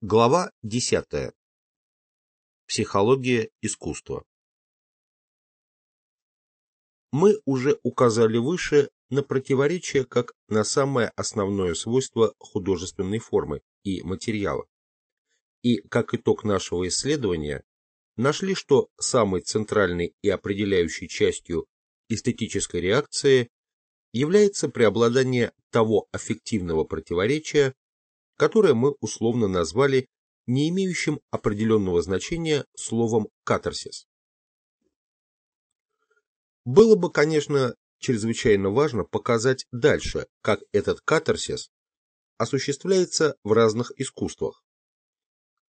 Глава 10. Психология искусства. Мы уже указали выше на противоречие как на самое основное свойство художественной формы и материала. И как итог нашего исследования нашли, что самой центральной и определяющей частью эстетической реакции является преобладание того аффективного противоречия, которое мы условно назвали не имеющим определенного значения словом «катарсис». Было бы, конечно, чрезвычайно важно показать дальше, как этот катарсис осуществляется в разных искусствах,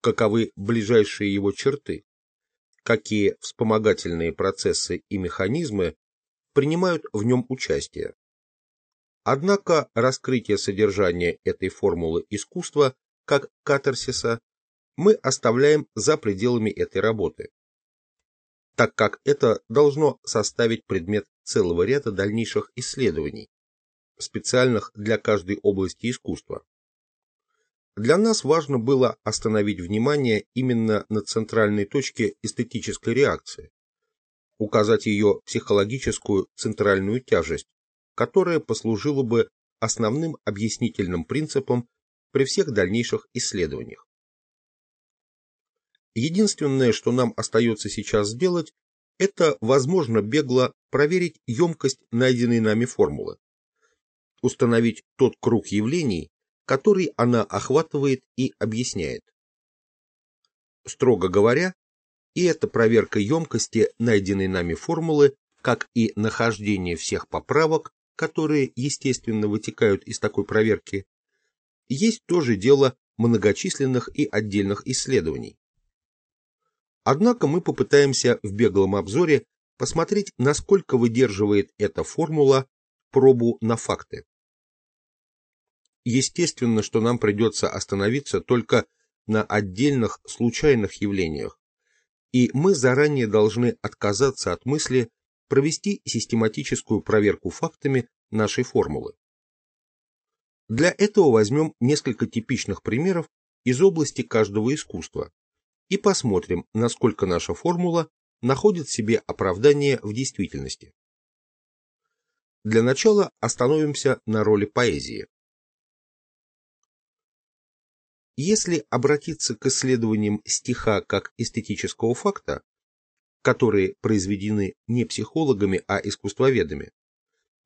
каковы ближайшие его черты, какие вспомогательные процессы и механизмы принимают в нем участие, Однако раскрытие содержания этой формулы искусства как катарсиса мы оставляем за пределами этой работы, так как это должно составить предмет целого ряда дальнейших исследований, специальных для каждой области искусства. Для нас важно было остановить внимание именно на центральной точке эстетической реакции, указать ее психологическую центральную тяжесть которое послужило бы основным объяснительным принципом при всех дальнейших исследованиях. Единственное, что нам остается сейчас сделать, это, возможно, бегло проверить емкость найденной нами формулы, установить тот круг явлений, который она охватывает и объясняет. Строго говоря, и эта проверка емкости найденной нами формулы, как и нахождение всех поправок, которые, естественно, вытекают из такой проверки, есть тоже дело многочисленных и отдельных исследований. Однако мы попытаемся в беглом обзоре посмотреть, насколько выдерживает эта формула пробу на факты. Естественно, что нам придется остановиться только на отдельных случайных явлениях, и мы заранее должны отказаться от мысли провести систематическую проверку фактами нашей формулы. Для этого возьмем несколько типичных примеров из области каждого искусства и посмотрим, насколько наша формула находит себе оправдание в действительности. Для начала остановимся на роли поэзии. Если обратиться к исследованиям стиха как эстетического факта, которые произведены не психологами, а искусствоведами,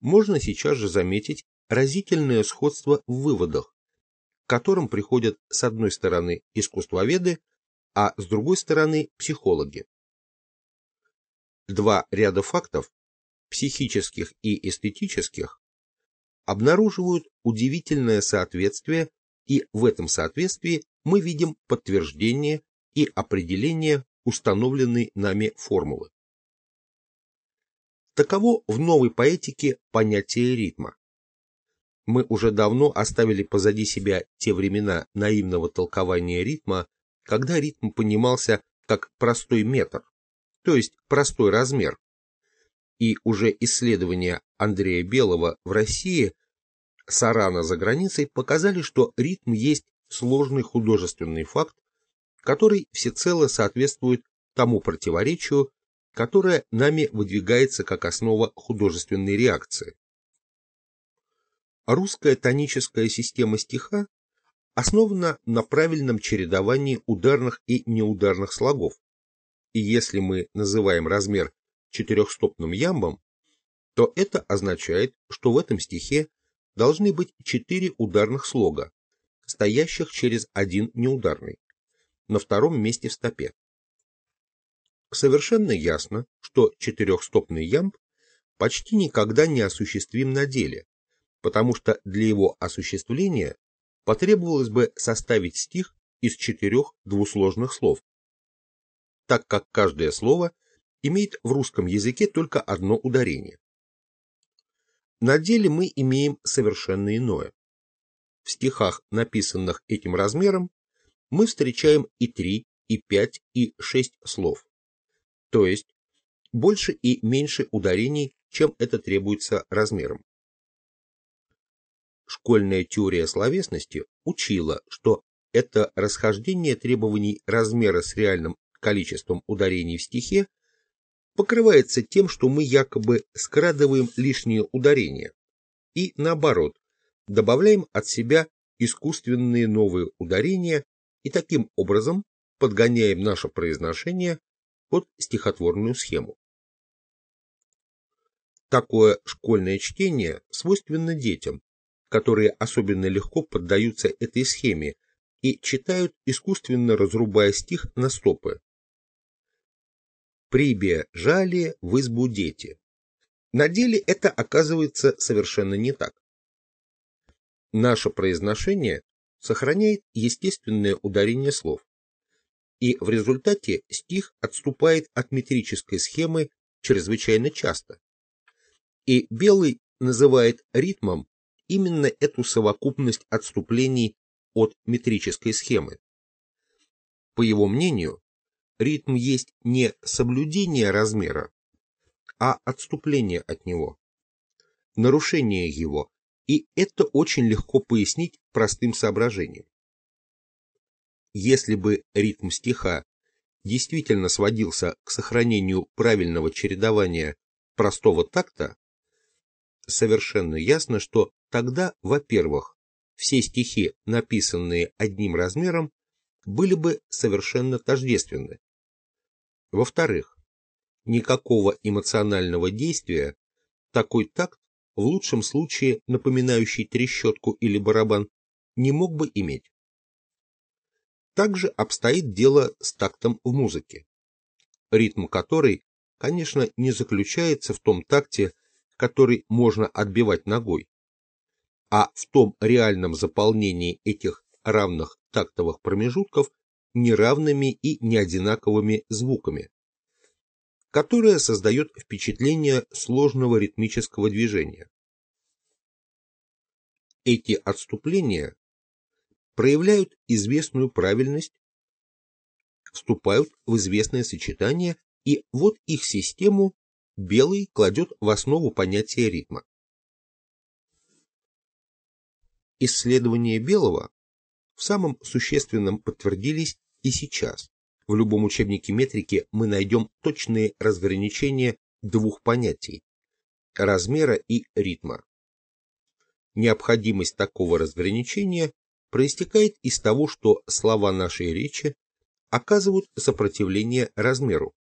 можно сейчас же заметить разительное сходство в выводах, к которым приходят с одной стороны искусствоведы, а с другой стороны психологи. Два ряда фактов, психических и эстетических, обнаруживают удивительное соответствие, и в этом соответствии мы видим подтверждение и определение установленной нами формулы. Таково в новой поэтике понятие ритма. Мы уже давно оставили позади себя те времена наивного толкования ритма, когда ритм понимался как простой метр, то есть простой размер. И уже исследования Андрея Белого в России, Сарана за границей показали, что ритм есть сложный художественный факт, который всецело соответствует тому противоречию, которое нами выдвигается как основа художественной реакции. Русская тоническая система стиха основана на правильном чередовании ударных и неударных слогов, и если мы называем размер четырехстопным ямбом, то это означает, что в этом стихе должны быть четыре ударных слога, стоящих через один неударный на втором месте в стопе. Совершенно ясно, что четырехстопный ямб почти никогда не осуществим на деле, потому что для его осуществления потребовалось бы составить стих из четырех двусложных слов, так как каждое слово имеет в русском языке только одно ударение. На деле мы имеем совершенно иное. В стихах, написанных этим размером, мы встречаем и три, и пять, и шесть слов. То есть больше и меньше ударений, чем это требуется размером. Школьная теория словесности учила, что это расхождение требований размера с реальным количеством ударений в стихе покрывается тем, что мы якобы скрадываем лишние ударения и, наоборот, добавляем от себя искусственные новые ударения и таким образом подгоняем наше произношение под стихотворную схему. Такое школьное чтение свойственно детям, которые особенно легко поддаются этой схеме и читают, искусственно разрубая стих на стопы. «Прибе жали в избу дети». На деле это оказывается совершенно не так. Наше произношение сохраняет естественное ударение слов, и в результате стих отступает от метрической схемы чрезвычайно часто. И Белый называет ритмом именно эту совокупность отступлений от метрической схемы. По его мнению, ритм есть не соблюдение размера, а отступление от него, нарушение его, и это очень легко пояснить простым соображением. Если бы ритм стиха действительно сводился к сохранению правильного чередования простого такта, совершенно ясно, что тогда, во-первых, все стихи, написанные одним размером, были бы совершенно тождественны. Во-вторых, никакого эмоционального действия такой такт, в лучшем случае напоминающий трещотку или барабан, не мог бы иметь. Также обстоит дело с тактом в музыке, ритм которой, конечно, не заключается в том такте, который можно отбивать ногой, а в том реальном заполнении этих равных тактовых промежутков неравными и неодинаковыми звуками, которое создает впечатление сложного ритмического движения. Эти отступления проявляют известную правильность, вступают в известное сочетание, и вот их систему Белый кладет в основу понятия ритма. Исследования Белого в самом существенном подтвердились и сейчас. В любом учебнике метрики мы найдем точные разграничения двух понятий – размера и ритма. Необходимость такого разграничения проистекает из того, что слова нашей речи оказывают сопротивление размеру,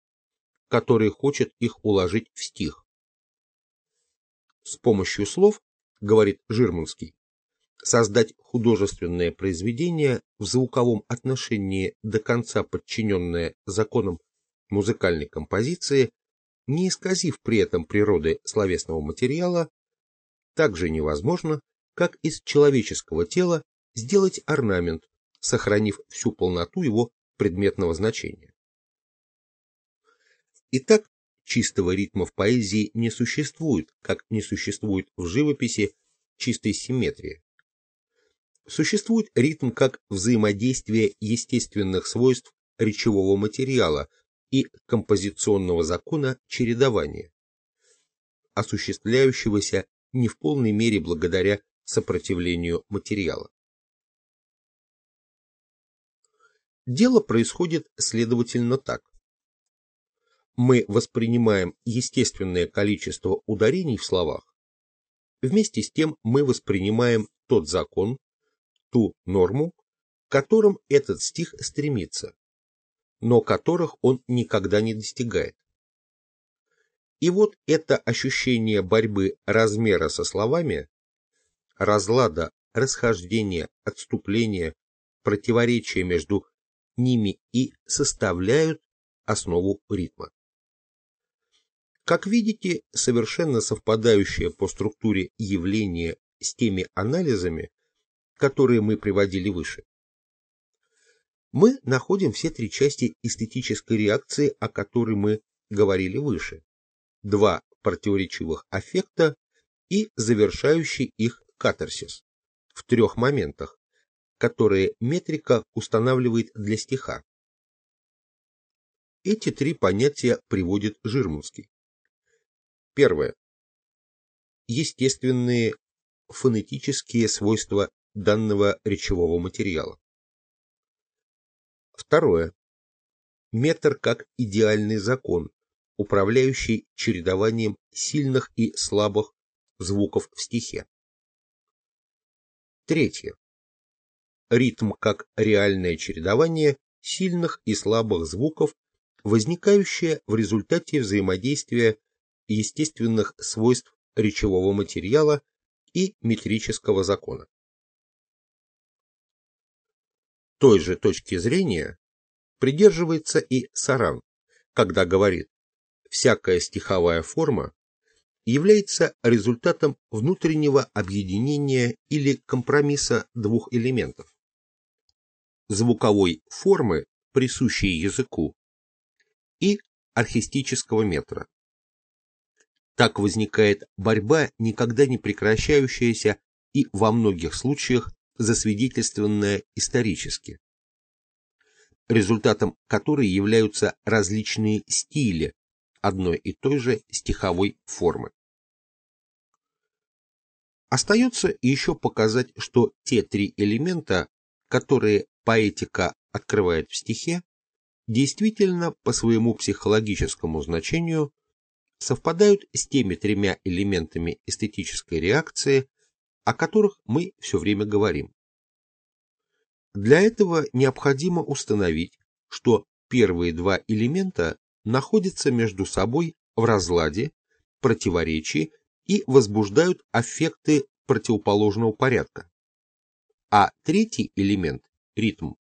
который хочет их уложить в стих. С помощью слов, говорит Жирманский, создать художественное произведение в звуковом отношении до конца подчиненное законам музыкальной композиции, не исказив при этом природы словесного материала, так же невозможно, как из человеческого тела сделать орнамент, сохранив всю полноту его предметного значения. Итак, чистого ритма в поэзии не существует, как не существует в живописи чистой симметрии. Существует ритм как взаимодействие естественных свойств речевого материала и композиционного закона чередования, осуществляющегося не в полной мере благодаря сопротивлению материала. Дело происходит, следовательно, так. Мы воспринимаем естественное количество ударений в словах. Вместе с тем мы воспринимаем тот закон, ту норму, к которым этот стих стремится, но которых он никогда не достигает. И вот это ощущение борьбы размера со словами, разлада, расхождения, отступления, противоречия между ними и составляют основу ритма. Как видите, совершенно совпадающее по структуре явление с теми анализами, которые мы приводили выше. Мы находим все три части эстетической реакции, о которой мы говорили выше. Два противоречивых аффекта и завершающий их катарсис в трех моментах, которые метрика устанавливает для стиха. Эти три понятия приводит Жирмунский. Первое. Естественные фонетические свойства данного речевого материала. Второе. Метр как идеальный закон, управляющий чередованием сильных и слабых звуков в стихе. Третье. Ритм как реальное чередование сильных и слабых звуков, возникающее в результате взаимодействия естественных свойств речевого материала и метрического закона. Той же точки зрения придерживается и Саран, когда говорит, всякая стиховая форма является результатом внутреннего объединения или компромисса двух элементов. Звуковой формы, присущей языку, и архистического метра. Так возникает борьба, никогда не прекращающаяся и во многих случаях засвидетельствованная исторически, результатом которой являются различные стили одной и той же стиховой формы. Остается еще показать, что те три элемента, которые поэтика открывает в стихе, действительно по своему психологическому значению совпадают с теми тремя элементами эстетической реакции, о которых мы все время говорим. Для этого необходимо установить, что первые два элемента находятся между собой в разладе, противоречии и возбуждают аффекты противоположного порядка. А третий элемент, ритм,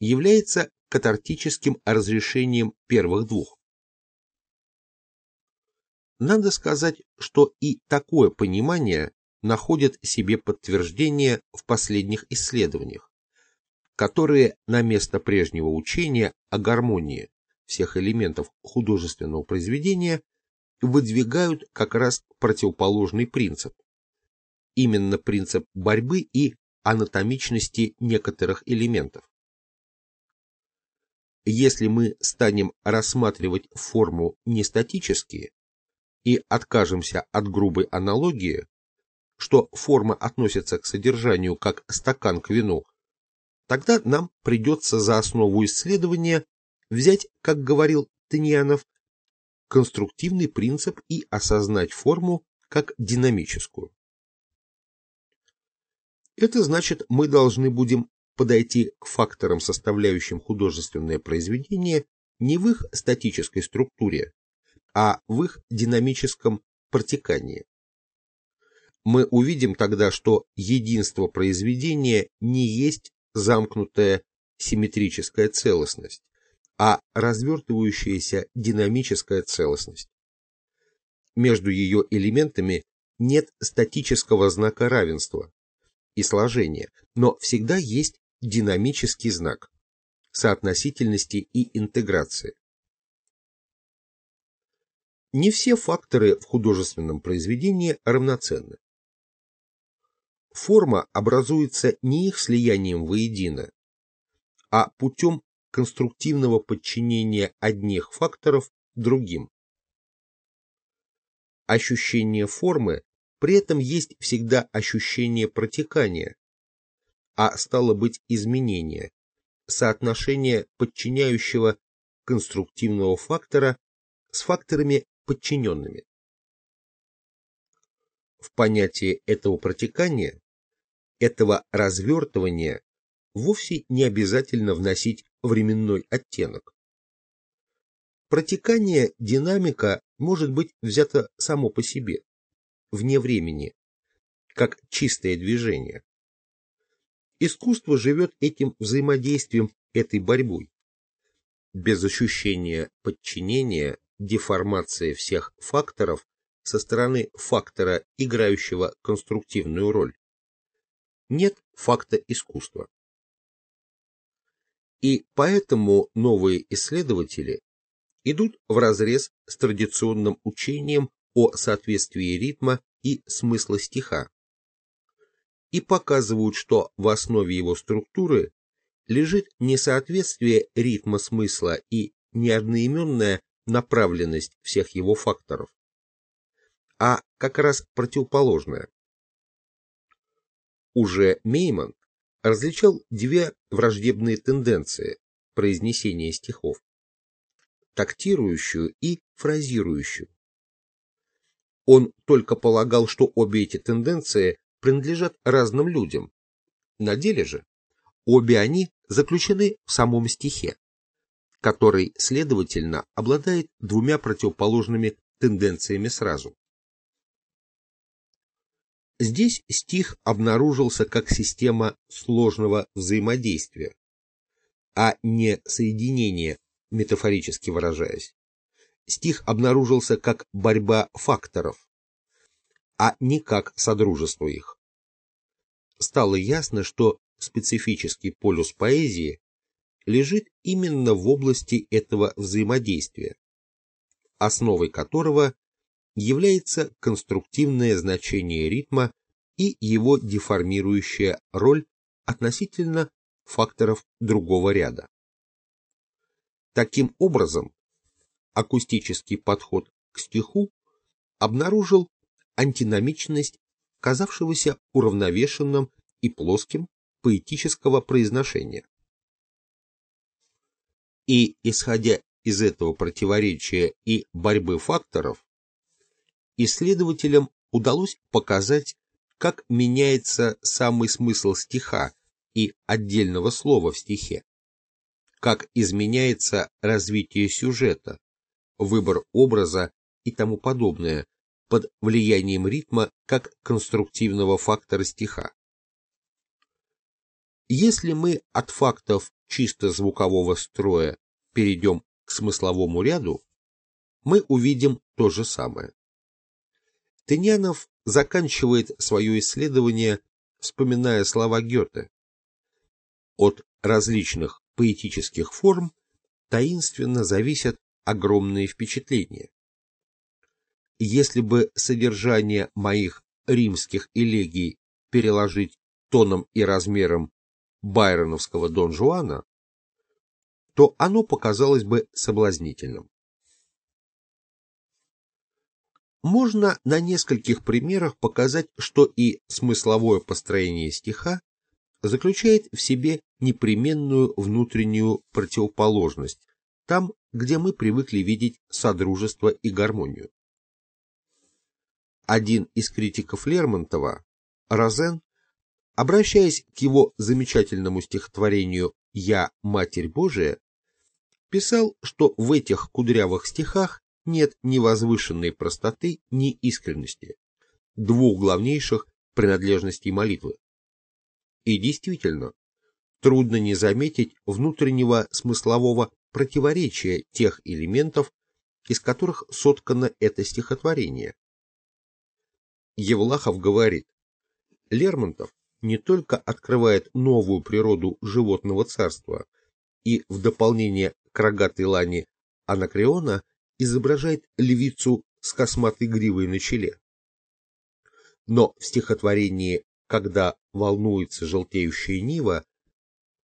является катартическим разрешением первых двух. Надо сказать, что и такое понимание находит себе подтверждение в последних исследованиях, которые на место прежнего учения о гармонии всех элементов художественного произведения выдвигают как раз противоположный принцип. Именно принцип борьбы и анатомичности некоторых элементов. Если мы станем рассматривать форму не статически и откажемся от грубой аналогии, что форма относится к содержанию как стакан к вину, тогда нам придется за основу исследования взять, как говорил Тыньянов, конструктивный принцип и осознать форму как динамическую. Это значит, мы должны будем подойти к факторам, составляющим художественное произведение, не в их статической структуре, а в их динамическом протекании. Мы увидим тогда, что единство произведения не есть замкнутая симметрическая целостность, а развертывающаяся динамическая целостность. Между ее элементами нет статического знака равенства и сложения, но всегда есть динамический знак соотносительности и интеграции. Не все факторы в художественном произведении равноценны. Форма образуется не их слиянием воедино, а путем конструктивного подчинения одних факторов другим. Ощущение формы при этом есть всегда ощущение протекания, а стало быть изменения, соотношение подчиняющего конструктивного фактора с факторами подчиненными. В понятие этого протекания, этого развертывания вовсе не обязательно вносить временной оттенок. Протекание динамика может быть взято само по себе, вне времени, как чистое движение. Искусство живет этим взаимодействием, этой борьбой. Без ощущения подчинения, деформации всех факторов со стороны фактора, играющего конструктивную роль, нет факта искусства. И поэтому новые исследователи идут вразрез с традиционным учением о соответствии ритма и смысла стиха и показывают, что в основе его структуры лежит несоответствие ритма смысла и неодноименная направленность всех его факторов, а как раз противоположное. Уже Мейман различал две враждебные тенденции, произнесения стихов, тактирующую и фразирующую. Он только полагал, что обе эти тенденции принадлежат разным людям. На деле же обе они заключены в самом стихе, который, следовательно, обладает двумя противоположными тенденциями сразу. Здесь стих обнаружился как система сложного взаимодействия, а не соединение, метафорически выражаясь. Стих обнаружился как борьба факторов, а не как содружество их. Стало ясно, что специфический полюс поэзии лежит именно в области этого взаимодействия, основой которого является конструктивное значение ритма и его деформирующая роль относительно факторов другого ряда. Таким образом, акустический подход к стиху обнаружил антиномичность казавшегося уравновешенным и плоским поэтического произношения. И, исходя из этого противоречия и борьбы факторов, исследователям удалось показать, как меняется самый смысл стиха и отдельного слова в стихе, как изменяется развитие сюжета, выбор образа и тому подобное под влиянием ритма как конструктивного фактора стиха. Если мы от фактов чисто звукового строя перейдем к смысловому ряду, мы увидим то же самое. Тынянов заканчивает свое исследование, вспоминая слова Гёте. От различных поэтических форм таинственно зависят огромные впечатления. Если бы содержание моих римских элегий переложить тоном и размером байроновского Дон Жуана, то оно показалось бы соблазнительным. Можно на нескольких примерах показать, что и смысловое построение стиха заключает в себе непременную внутреннюю противоположность, там, где мы привыкли видеть содружество и гармонию. Один из критиков Лермонтова, Розен, обращаясь к его замечательному стихотворению «Я, Матерь Божия», писал, что в этих кудрявых стихах нет ни возвышенной простоты, ни искренности, двух главнейших принадлежностей молитвы. И действительно, трудно не заметить внутреннего смыслового противоречия тех элементов, из которых соткано это стихотворение. Евлахов говорит, Лермонтов не только открывает новую природу животного царства и в дополнение к рогатой лани Анакреона изображает львицу с косматой гривой на челе. Но в стихотворении «Когда волнуется желтеющая нива»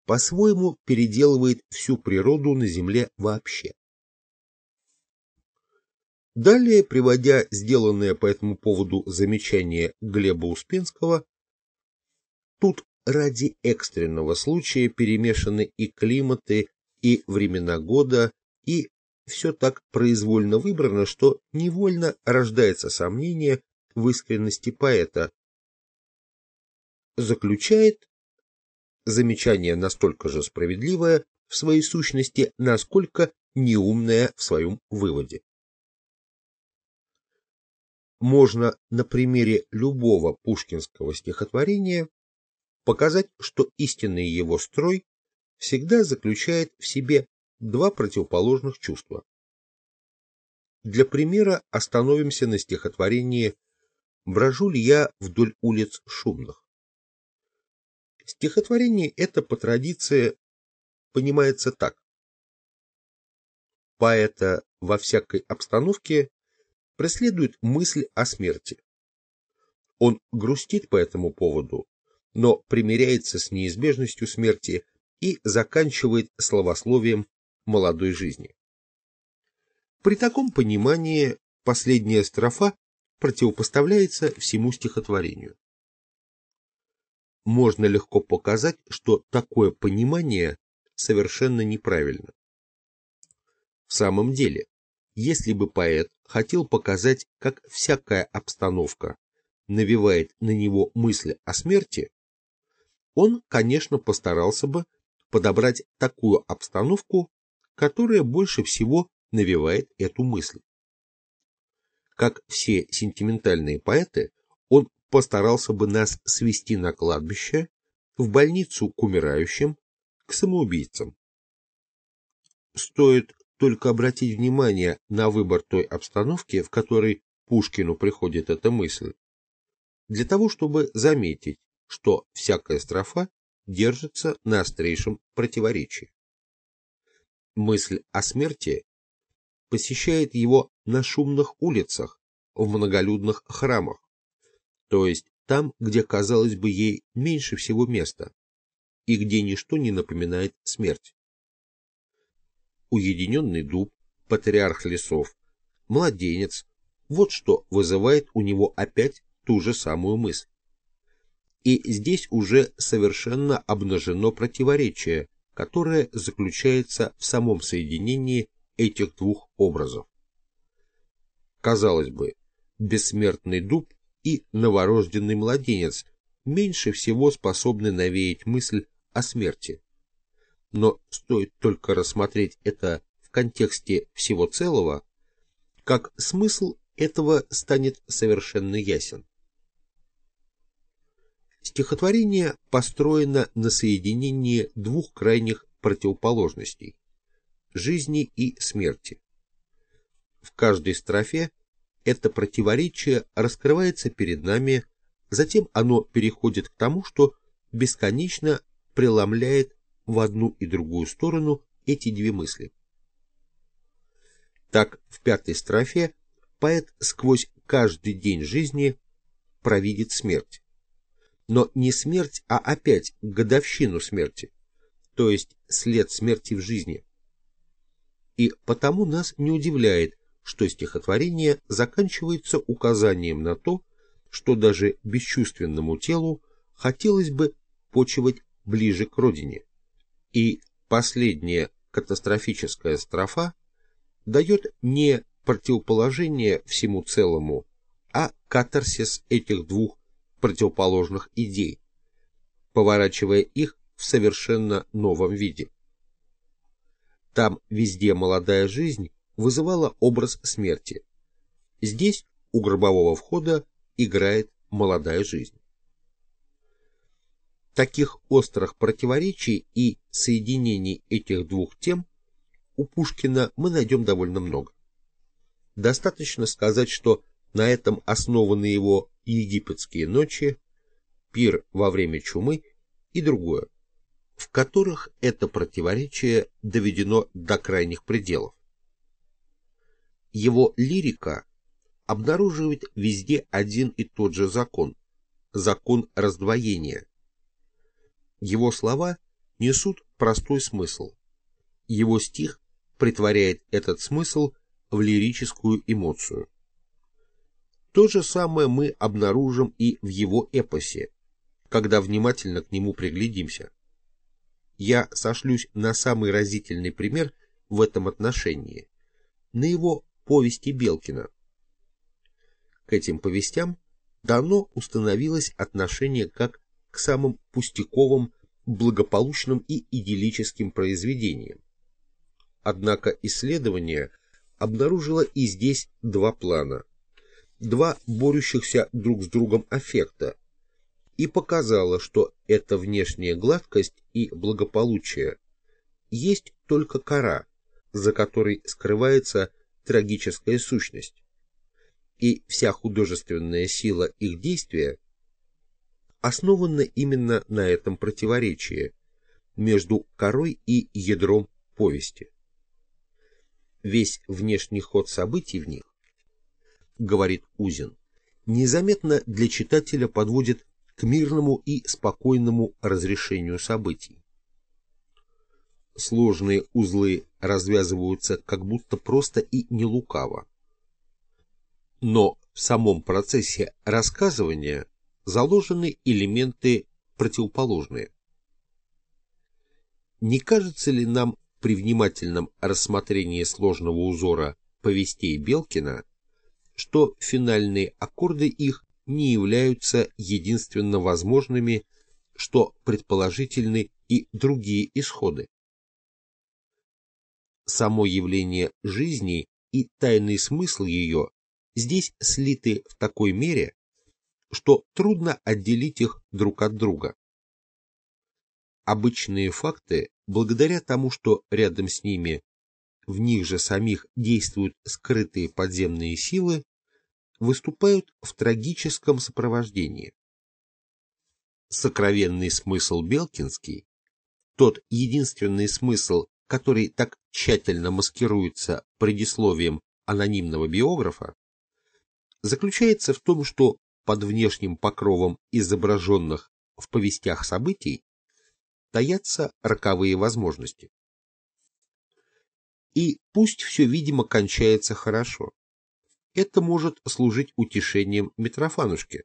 по-своему переделывает всю природу на Земле вообще. Далее, приводя сделанное по этому поводу замечание Глеба Успенского, тут ради экстренного случая перемешаны и климаты, и времена года, и все так произвольно выбрано, что невольно рождается сомнение в искренности поэта. Заключает замечание настолько же справедливое в своей сущности, насколько неумное в своем выводе. Можно на примере любого пушкинского стихотворения показать, что истинный его строй всегда заключает в себе два противоположных чувства. Для примера остановимся на стихотворении «Брожу ли я вдоль улиц шумных». Стихотворение это по традиции понимается так. Поэта во всякой обстановке преследует мысль о смерти. Он грустит по этому поводу, но примиряется с неизбежностью смерти и заканчивает словословием молодой жизни. При таком понимании последняя строфа противопоставляется всему стихотворению. Можно легко показать, что такое понимание совершенно неправильно. В самом деле, если бы поэт хотел показать, как всякая обстановка навевает на него мысли о смерти, он, конечно, постарался бы подобрать такую обстановку, которая больше всего навевает эту мысль. Как все сентиментальные поэты, он постарался бы нас свести на кладбище, в больницу к умирающим, к самоубийцам. Стоит только обратить внимание на выбор той обстановки, в которой Пушкину приходит эта мысль, для того, чтобы заметить, что всякая строфа держится на острейшем противоречии. Мысль о смерти посещает его на шумных улицах, в многолюдных храмах, то есть там, где, казалось бы, ей меньше всего места, и где ничто не напоминает смерть. Уединенный дуб, патриарх лесов, младенец – вот что вызывает у него опять ту же самую мысль. И здесь уже совершенно обнажено противоречие, которое заключается в самом соединении этих двух образов. Казалось бы, бессмертный дуб и новорожденный младенец меньше всего способны навеять мысль о смерти. Но стоит только рассмотреть это в контексте всего целого, как смысл этого станет совершенно ясен. Стихотворение построено на соединении двух крайних противоположностей – жизни и смерти. В каждой строфе это противоречие раскрывается перед нами, затем оно переходит к тому, что бесконечно преломляет в одну и другую сторону эти две мысли. Так, в пятой строфе поэт сквозь каждый день жизни провидит смерть. Но не смерть, а опять годовщину смерти, то есть след смерти в жизни. И потому нас не удивляет, что стихотворение заканчивается указанием на то, что даже бесчувственному телу хотелось бы почивать ближе к родине. И последняя катастрофическая строфа дает не противоположение всему целому, а катарсис этих двух противоположных идей, поворачивая их в совершенно новом виде. Там везде молодая жизнь вызывала образ смерти. Здесь у гробового входа играет молодая жизнь. Таких острых противоречий и соединений этих двух тем у Пушкина мы найдем довольно много. Достаточно сказать, что на этом основаны его египетские ночи, пир во время чумы и другое, в которых это противоречие доведено до крайних пределов его лирика обнаруживает везде один и тот же закон – закон раздвоения. Его слова несут простой смысл. Его стих притворяет этот смысл в лирическую эмоцию. То же самое мы обнаружим и в его эпосе, когда внимательно к нему приглядимся. Я сошлюсь на самый разительный пример в этом отношении, на его повести Белкина. К этим повестям давно установилось отношение как к самым пустяковым, благополучным и идиллическим произведениям. Однако исследование обнаружило и здесь два плана, два борющихся друг с другом аффекта, и показало, что эта внешняя гладкость и благополучие есть только кора, за которой скрывается трагическая сущность. И вся художественная сила их действия основана именно на этом противоречии между корой и ядром повести. Весь внешний ход событий в них, говорит Узин, незаметно для читателя подводит к мирному и спокойному разрешению событий сложные узлы развязываются как будто просто и не лукаво. Но в самом процессе рассказывания заложены элементы противоположные. Не кажется ли нам при внимательном рассмотрении сложного узора повестей Белкина, что финальные аккорды их не являются единственно возможными, что предположительны и другие исходы? Само явление жизни и тайный смысл ее здесь слиты в такой мере, что трудно отделить их друг от друга. Обычные факты, благодаря тому, что рядом с ними в них же самих действуют скрытые подземные силы, выступают в трагическом сопровождении. Сокровенный смысл Белкинский, тот единственный смысл, который так тщательно маскируется предисловием анонимного биографа, заключается в том, что под внешним покровом изображенных в повестях событий таятся роковые возможности. И пусть все, видимо, кончается хорошо. Это может служить утешением Митрофанушке.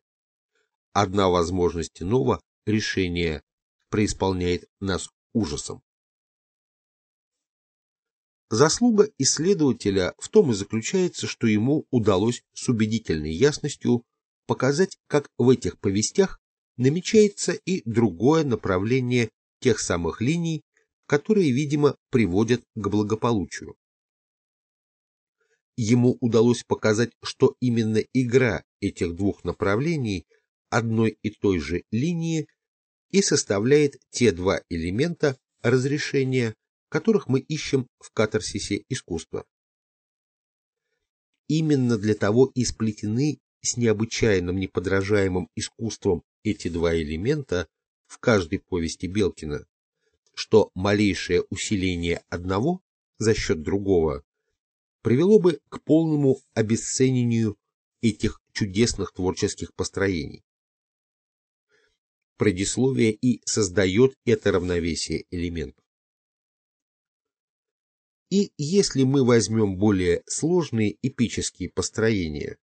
Одна возможность иного решения преисполняет нас ужасом. Заслуга исследователя в том и заключается, что ему удалось с убедительной ясностью показать, как в этих повестях намечается и другое направление тех самых линий, которые, видимо, приводят к благополучию. Ему удалось показать, что именно игра этих двух направлений одной и той же линии и составляет те два элемента разрешения, которых мы ищем в катарсисе искусства. Именно для того и сплетены с необычайным неподражаемым искусством эти два элемента в каждой повести Белкина, что малейшее усиление одного за счет другого привело бы к полному обесценению этих чудесных творческих построений. Предисловие и создает это равновесие элементов. И если мы возьмем более сложные эпические построения,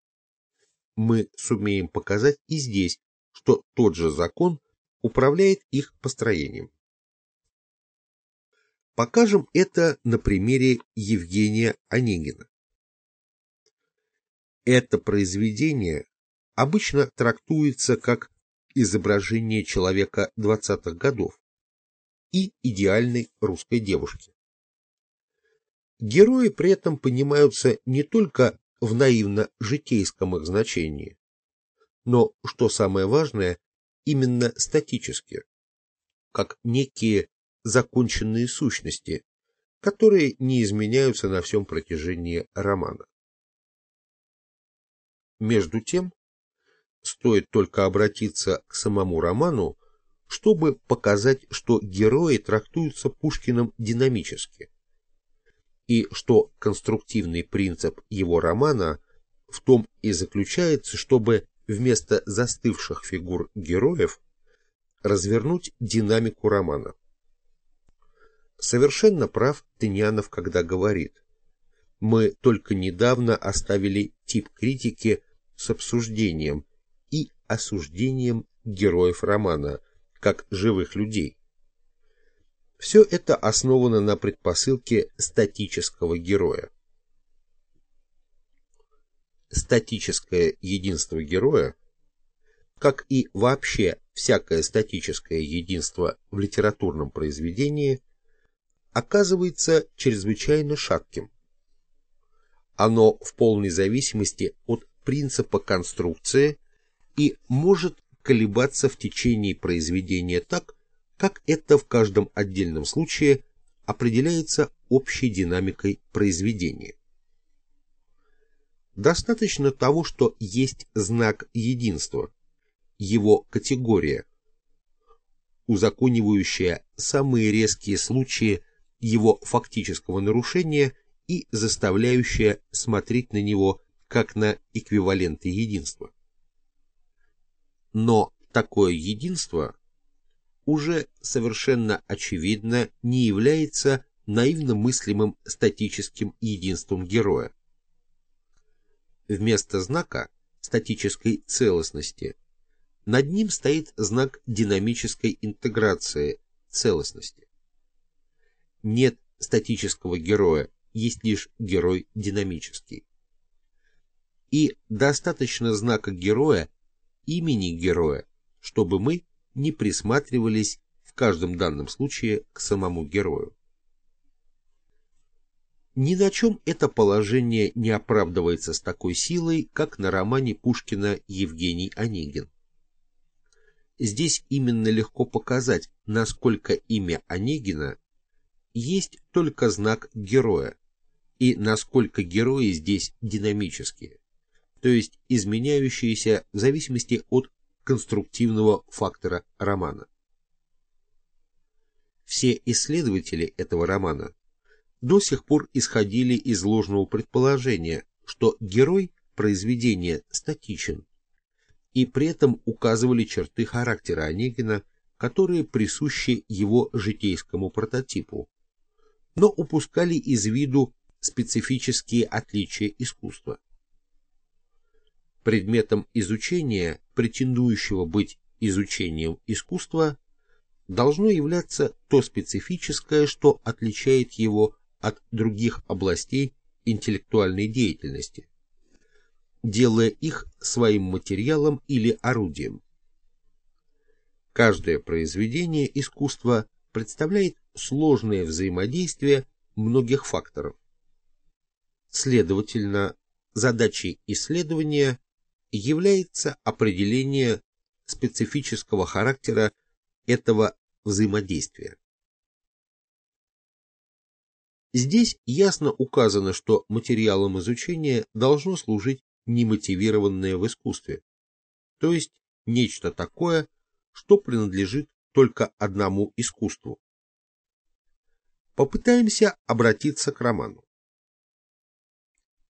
мы сумеем показать и здесь, что тот же закон управляет их построением. Покажем это на примере Евгения Онегина. Это произведение обычно трактуется как изображение человека 20-х годов и идеальной русской девушки. Герои при этом понимаются не только в наивно-житейском их значении, но, что самое важное, именно статически, как некие законченные сущности, которые не изменяются на всем протяжении романа. Между тем, стоит только обратиться к самому роману, чтобы показать, что герои трактуются Пушкиным динамически, и что конструктивный принцип его романа в том и заключается, чтобы вместо застывших фигур героев развернуть динамику романа. Совершенно прав Тынянов, когда говорит, мы только недавно оставили тип критики с обсуждением и осуждением героев романа, как живых людей. Все это основано на предпосылке статического героя. Статическое единство героя, как и вообще всякое статическое единство в литературном произведении, оказывается чрезвычайно шатким. Оно в полной зависимости от принципа конструкции и может колебаться в течение произведения так, как это в каждом отдельном случае определяется общей динамикой произведения. Достаточно того, что есть знак единства, его категория, узаконивающая самые резкие случаи его фактического нарушения и заставляющая смотреть на него как на эквиваленты единства. Но такое единство уже совершенно очевидно не является наивно мыслимым статическим единством героя. Вместо знака статической целостности над ним стоит знак динамической интеграции целостности. Нет статического героя, есть лишь герой динамический. И достаточно знака героя, имени героя, чтобы мы не присматривались в каждом данном случае к самому герою. Ни на чем это положение не оправдывается с такой силой, как на романе Пушкина «Евгений Онегин». Здесь именно легко показать, насколько имя Онегина есть только знак героя, и насколько герои здесь динамические, то есть изменяющиеся в зависимости от конструктивного фактора романа. Все исследователи этого романа до сих пор исходили из ложного предположения, что герой произведения статичен, и при этом указывали черты характера Онегина, которые присущи его житейскому прототипу, но упускали из виду специфические отличия искусства. Предметом изучения, претендующего быть изучением искусства, должно являться то специфическое, что отличает его от других областей интеллектуальной деятельности, делая их своим материалом или орудием. Каждое произведение искусства представляет сложное взаимодействие многих факторов. Следовательно, задачей исследования является определение специфического характера этого взаимодействия. Здесь ясно указано, что материалом изучения должно служить немотивированное в искусстве, то есть нечто такое, что принадлежит только одному искусству. Попытаемся обратиться к роману.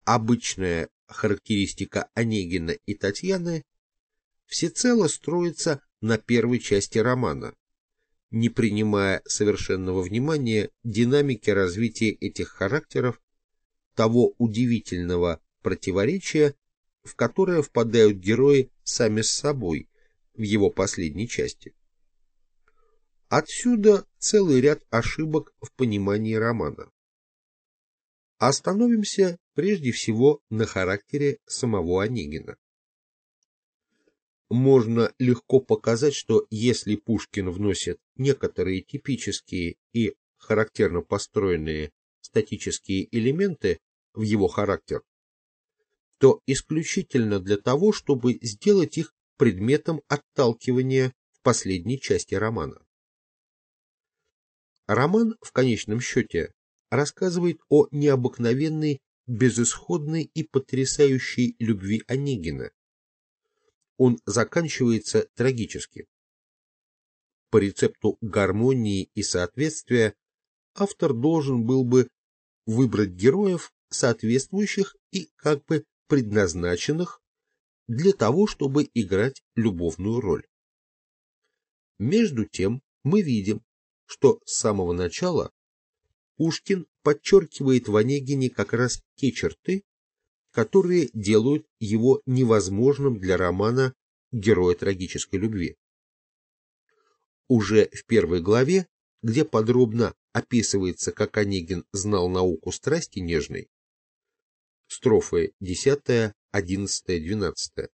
Обычная характеристика Онегина и Татьяны всецело строится на первой части романа, не принимая совершенного внимания динамики развития этих характеров, того удивительного противоречия, в которое впадают герои сами с собой в его последней части. Отсюда целый ряд ошибок в понимании романа. Остановимся прежде всего на характере самого Онегина можно легко показать, что если Пушкин вносит некоторые типические и характерно построенные статические элементы в его характер, то исключительно для того, чтобы сделать их предметом отталкивания в последней части романа. Роман, в конечном счете, рассказывает о необыкновенной, безысходной и потрясающей любви Онегина, он заканчивается трагически. По рецепту гармонии и соответствия автор должен был бы выбрать героев, соответствующих и как бы предназначенных для того, чтобы играть любовную роль. Между тем мы видим, что с самого начала Пушкин подчеркивает в Онегине как раз те черты, которые делают его невозможным для романа героя трагической любви. Уже в первой главе, где подробно описывается, как Онегин знал науку страсти нежной, строфы 10, 11, 12,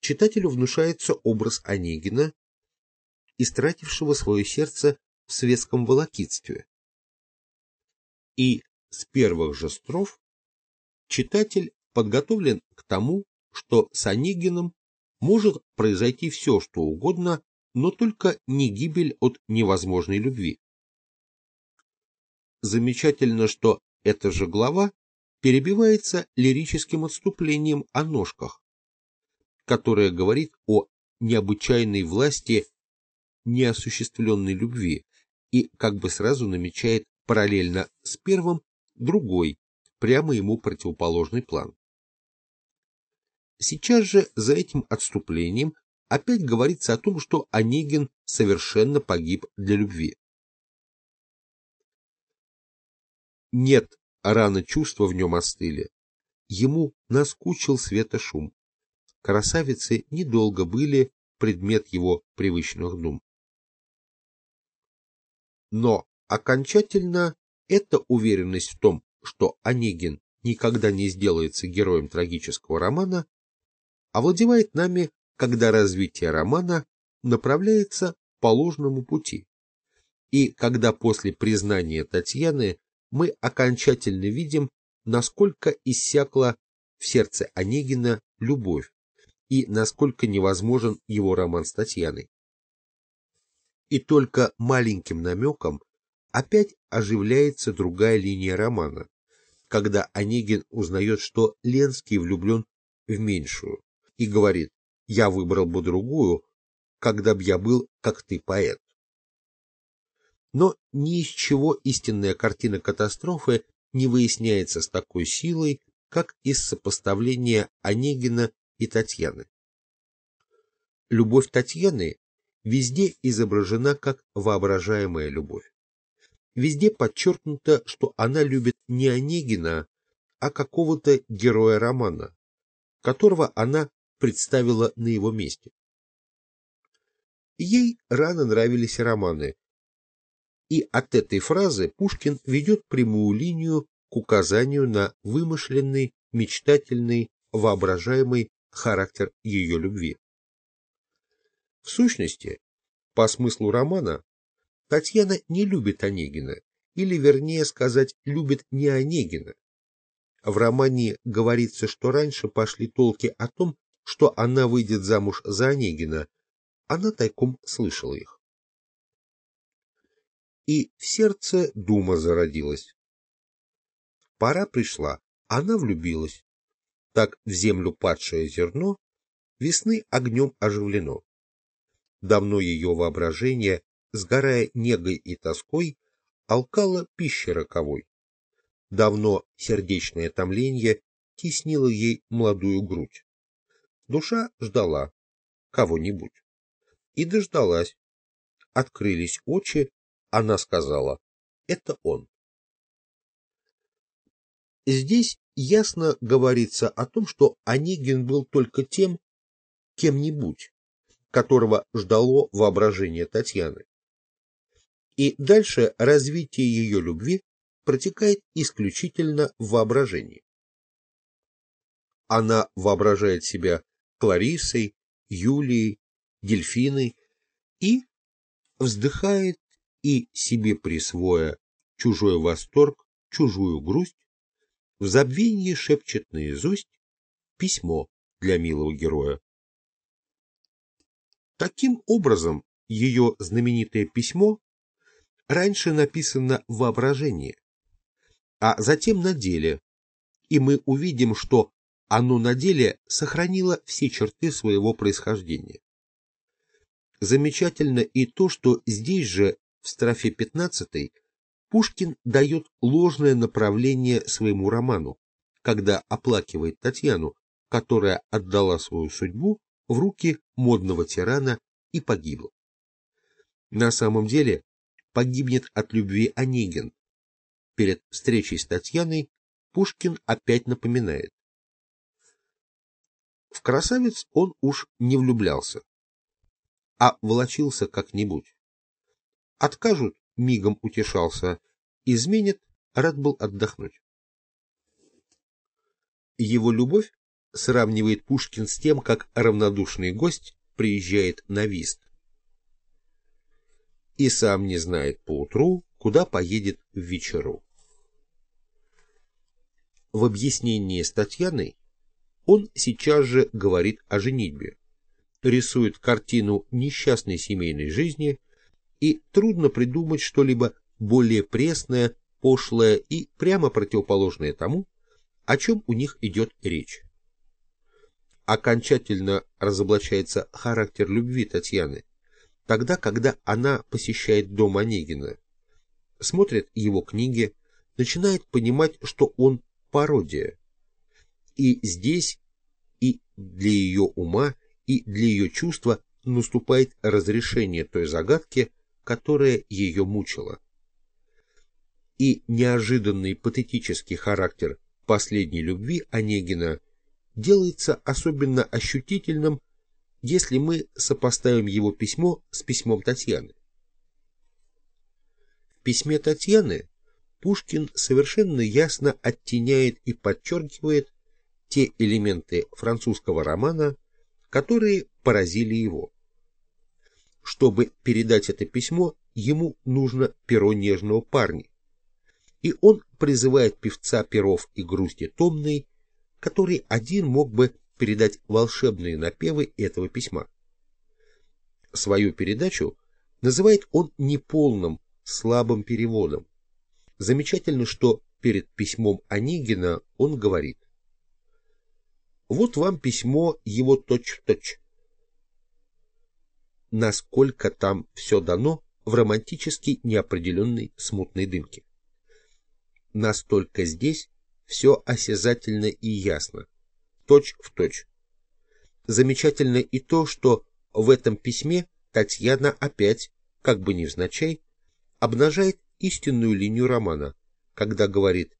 читателю внушается образ Онегина, истратившего свое сердце в светском волокитстве. И с первых же строф читатель подготовлен к тому, что с Онегиным может произойти все, что угодно, но только не гибель от невозможной любви. Замечательно, что эта же глава перебивается лирическим отступлением о ножках, которое говорит о необычайной власти неосуществленной любви и как бы сразу намечает параллельно с первым другой, прямо ему противоположный план. Сейчас же за этим отступлением опять говорится о том, что Онегин совершенно погиб для любви. Нет, рано чувства в нем остыли. Ему наскучил света шум. Красавицы недолго были предмет его привычных дум. Но окончательно Эта уверенность в том, что Онегин никогда не сделается героем трагического романа, овладевает нами, когда развитие романа направляется по ложному пути. И когда после признания Татьяны мы окончательно видим, насколько иссякла в сердце Онегина любовь и насколько невозможен его роман с Татьяной. И только маленьким намеком опять оживляется другая линия романа, когда Онегин узнает, что Ленский влюблен в меньшую, и говорит «я выбрал бы другую, когда б я был, как ты, поэт». Но ни из чего истинная картина катастрофы не выясняется с такой силой, как из сопоставления Онегина и Татьяны. Любовь Татьяны везде изображена как воображаемая любовь. Везде подчеркнуто, что она любит не Онегина, а какого-то героя романа, которого она представила на его месте. Ей рано нравились романы, и от этой фразы Пушкин ведет прямую линию к указанию на вымышленный, мечтательный, воображаемый характер ее любви. В сущности, по смыслу романа, Татьяна не любит Онегина, или, вернее сказать, любит не Онегина. В романе говорится, что раньше пошли толки о том, что она выйдет замуж за Онегина, она тайком слышала их. И в сердце дума зародилась. Пора пришла, она влюбилась. Так в землю падшее зерно весны огнем оживлено давно ее воображение, сгорая негой и тоской, алкало пищи роковой. Давно сердечное томление теснило ей молодую грудь. Душа ждала кого-нибудь. И дождалась. Открылись очи, она сказала, это он. Здесь ясно говорится о том, что Онегин был только тем, кем-нибудь, которого ждало воображение Татьяны. И дальше развитие ее любви протекает исключительно в воображении. Она воображает себя Кларисой, Юлией, Дельфиной и вздыхает и себе присвоя чужой восторг, чужую грусть, в забвении шепчет наизусть письмо для милого героя. Таким образом, ее знаменитое письмо раньше написано в воображении, а затем на деле, и мы увидим, что оно на деле сохранило все черты своего происхождения. Замечательно и то, что здесь же, в строфе 15, Пушкин дает ложное направление своему роману, когда оплакивает Татьяну, которая отдала свою судьбу в руки модного тирана и погибла. На самом деле погибнет от любви Онегин. Перед встречей с Татьяной Пушкин опять напоминает. В красавец он уж не влюблялся, а волочился как-нибудь. Откажут, мигом утешался, изменят, рад был отдохнуть. Его любовь сравнивает Пушкин с тем, как равнодушный гость приезжает на вист. И сам не знает поутру, куда поедет в вечеру. В объяснении с Татьяной он сейчас же говорит о женитьбе, рисует картину несчастной семейной жизни, и трудно придумать что-либо более пресное, пошлое и прямо противоположное тому, о чем у них идет речь окончательно разоблачается характер любви Татьяны, тогда, когда она посещает дом Онегина, смотрит его книги, начинает понимать, что он пародия. И здесь и для ее ума, и для ее чувства наступает разрешение той загадки, которая ее мучила. И неожиданный патетический характер последней любви Онегина делается особенно ощутительным, если мы сопоставим его письмо с письмом Татьяны. В письме Татьяны Пушкин совершенно ясно оттеняет и подчеркивает те элементы французского романа, которые поразили его. Чтобы передать это письмо, ему нужно перо нежного парня. И он призывает певца перов и грусти томной, который один мог бы передать волшебные напевы этого письма. Свою передачу называет он неполным, слабым переводом. Замечательно, что перед письмом Онегина он говорит «Вот вам письмо его точь-в-точь». -точь. Насколько там все дано в романтически неопределенной смутной дымке. Настолько здесь все осязательно и ясно, точь в точь. Замечательно и то, что в этом письме Татьяна опять, как бы невзначай, обнажает истинную линию романа, когда говорит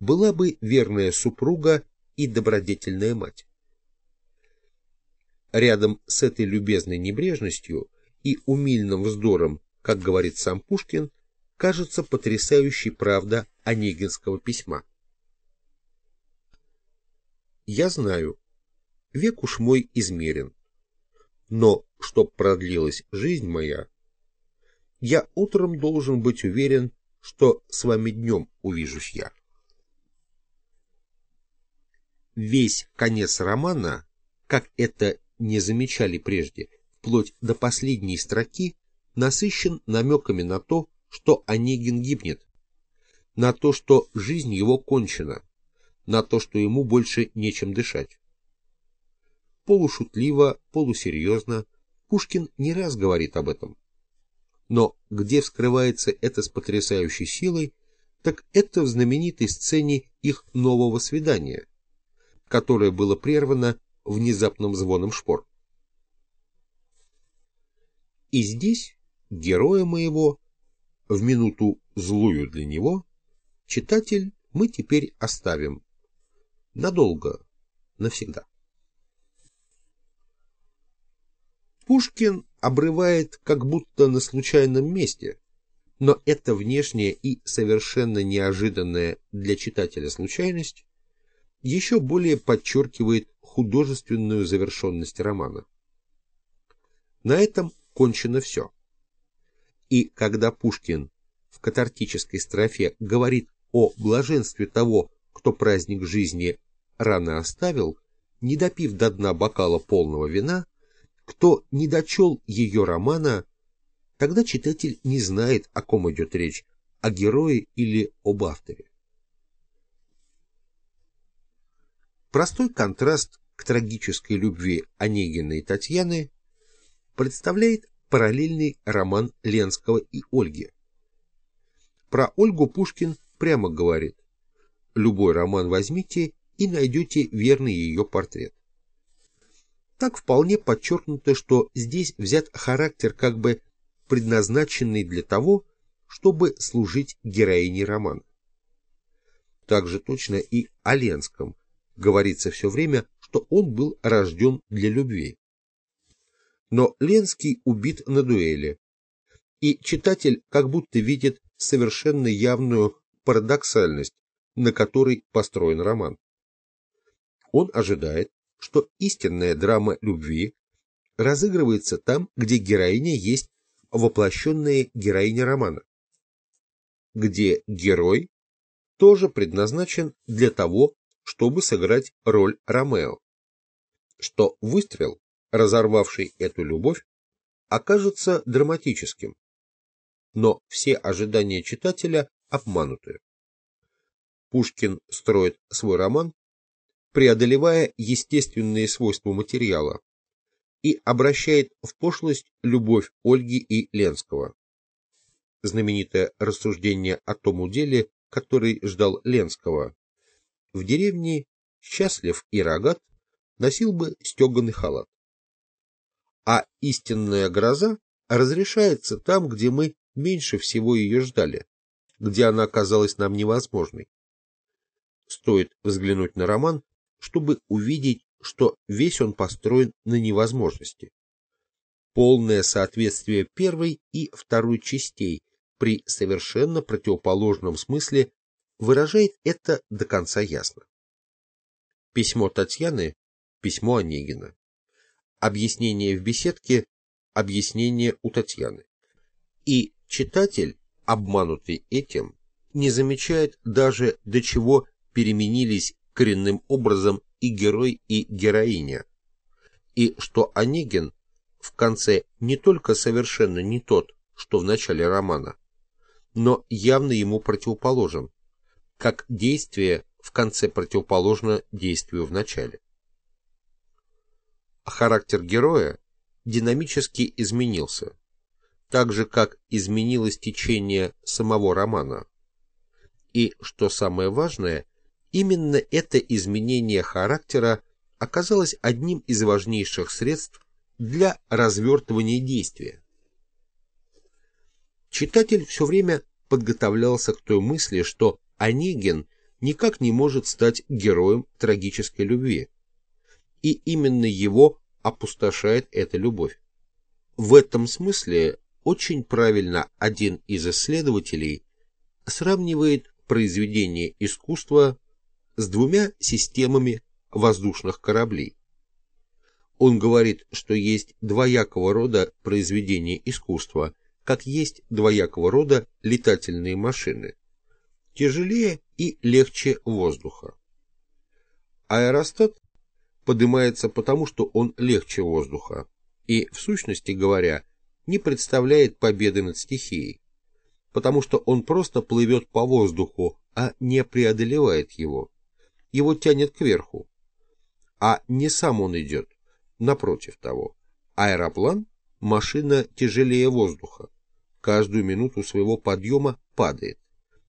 «была бы верная супруга и добродетельная мать». Рядом с этой любезной небрежностью и умильным вздором, как говорит сам Пушкин, кажется потрясающей правда Онегинского письма. Я знаю, век уж мой измерен, но, чтоб продлилась жизнь моя, я утром должен быть уверен, что с вами днем увижусь я. Весь конец романа, как это не замечали прежде, вплоть до последней строки, насыщен намеками на то, что Онегин гибнет, на то, что жизнь его кончена, на то, что ему больше нечем дышать. Полушутливо, полусерьезно Пушкин не раз говорит об этом. Но где вскрывается это с потрясающей силой, так это в знаменитой сцене их нового свидания, которое было прервано внезапным звоном шпор. И здесь героя моего, в минуту злую для него, читатель мы теперь оставим. Надолго, навсегда. Пушкин обрывает как будто на случайном месте, но эта внешняя и совершенно неожиданная для читателя случайность еще более подчеркивает художественную завершенность романа. На этом кончено все. И когда Пушкин в катартической строфе говорит о блаженстве того, кто праздник жизни рано оставил, не допив до дна бокала полного вина, кто не дочел ее романа, тогда читатель не знает, о ком идет речь, о герое или об авторе. Простой контраст к трагической любви Онегина и Татьяны представляет параллельный роман Ленского и Ольги. Про Ольгу Пушкин прямо говорит «Любой роман возьмите и найдете верный ее портрет». Так вполне подчеркнуто, что здесь взят характер как бы предназначенный для того, чтобы служить героине романа. Также точно и о Ленском говорится все время, что он был рожден для любви. Но Ленский убит на дуэли, и читатель как будто видит совершенно явную парадоксальность, на которой построен роман. Он ожидает, что истинная драма любви разыгрывается там, где героиня есть воплощенная героиня романа, где герой тоже предназначен для того, чтобы сыграть роль Ромео, что выстрел, разорвавший эту любовь, окажется драматическим, но все ожидания читателя обмануты. Пушкин строит свой роман преодолевая естественные свойства материала, и обращает в пошлость любовь Ольги и Ленского. Знаменитое рассуждение о том уделе, который ждал Ленского. В деревне счастлив и рогат носил бы стеганый халат. А истинная гроза разрешается там, где мы меньше всего ее ждали, где она казалась нам невозможной. Стоит взглянуть на роман, чтобы увидеть, что весь он построен на невозможности. Полное соответствие первой и второй частей при совершенно противоположном смысле выражает это до конца ясно. Письмо Татьяны, письмо Онегина. Объяснение в беседке, объяснение у Татьяны. И читатель, обманутый этим, не замечает даже до чего переменились коренным образом и герой, и героиня, и что Онегин в конце не только совершенно не тот, что в начале романа, но явно ему противоположен, как действие в конце противоположно действию в начале. Характер героя динамически изменился, так же как изменилось течение самого романа. И, что самое важное, именно это изменение характера оказалось одним из важнейших средств для развертывания действия. Читатель все время подготовлялся к той мысли, что Онегин никак не может стать героем трагической любви. И именно его опустошает эта любовь. В этом смысле очень правильно один из исследователей сравнивает произведение искусства с двумя системами воздушных кораблей. Он говорит, что есть двоякого рода произведения искусства, как есть двоякого рода летательные машины, тяжелее и легче воздуха. Аэростат поднимается потому, что он легче воздуха, и, в сущности говоря, не представляет победы над стихией, потому что он просто плывет по воздуху, а не преодолевает его. Его тянет кверху, а не сам он идет, напротив того. Аэроплан – машина тяжелее воздуха, каждую минуту своего подъема падает,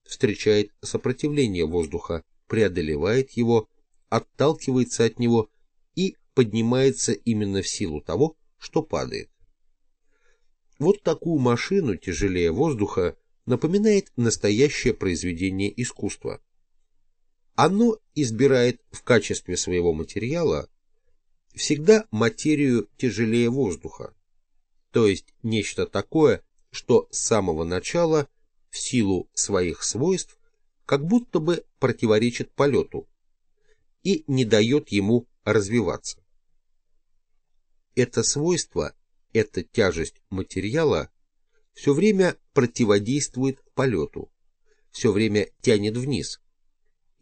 встречает сопротивление воздуха, преодолевает его, отталкивается от него и поднимается именно в силу того, что падает. Вот такую машину тяжелее воздуха напоминает настоящее произведение искусства. Оно избирает в качестве своего материала всегда материю тяжелее воздуха, то есть нечто такое, что с самого начала в силу своих свойств как будто бы противоречит полету и не дает ему развиваться. Это свойство, эта тяжесть материала все время противодействует полету, все время тянет вниз,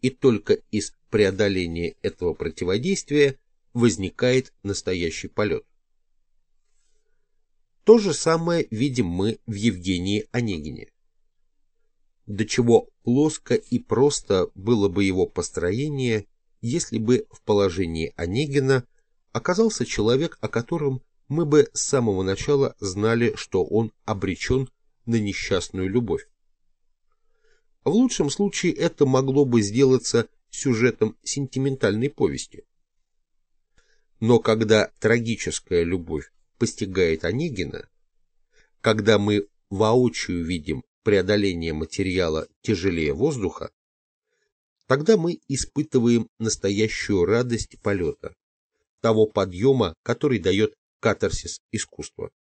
и только из преодоления этого противодействия возникает настоящий полет. То же самое видим мы в Евгении Онегине. До чего плоско и просто было бы его построение, если бы в положении Онегина оказался человек, о котором мы бы с самого начала знали, что он обречен на несчастную любовь. В лучшем случае это могло бы сделаться сюжетом сентиментальной повести. Но когда трагическая любовь постигает Онегина, когда мы воочию видим преодоление материала тяжелее воздуха, тогда мы испытываем настоящую радость полета, того подъема, который дает катарсис искусства.